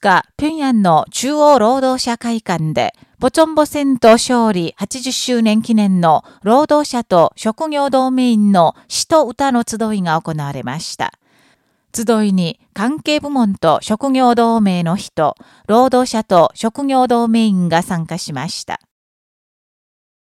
日、平壌の中央労働者会館で、ポチョンボ戦闘勝利80周年記念の労働者と職業同盟員の詩と歌の集いが行われました。集いに関係部門と職業同盟の人、労働者と職業同盟員が参加しました。